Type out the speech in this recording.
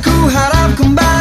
Ku harap kembali.